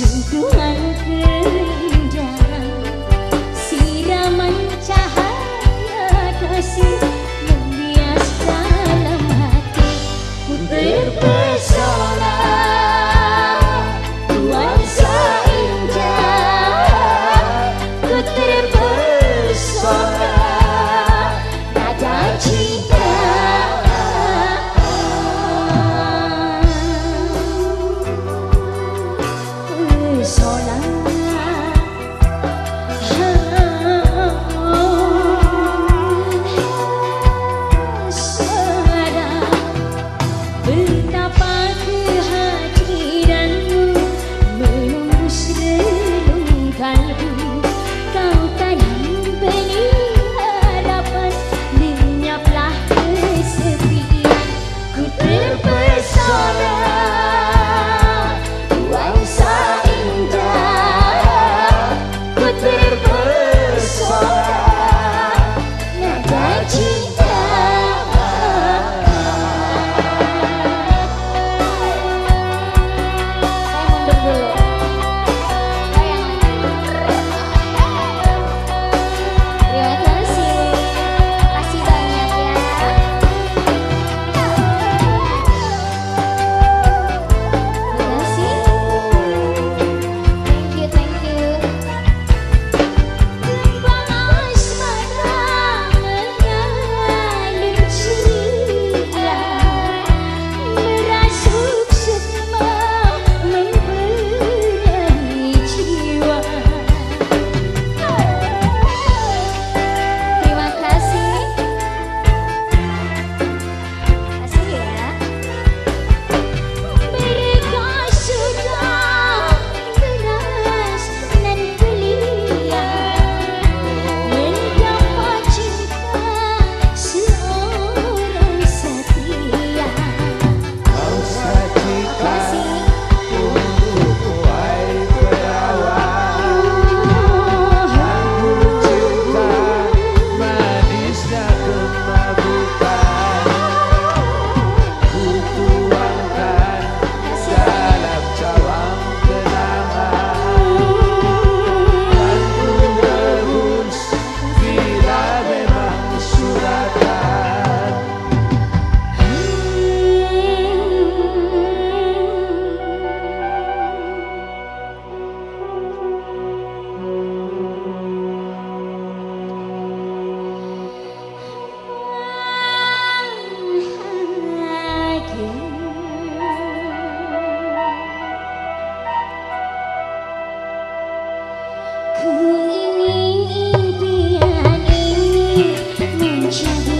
sentuhan keindahan siraman mencahaya kasih 前。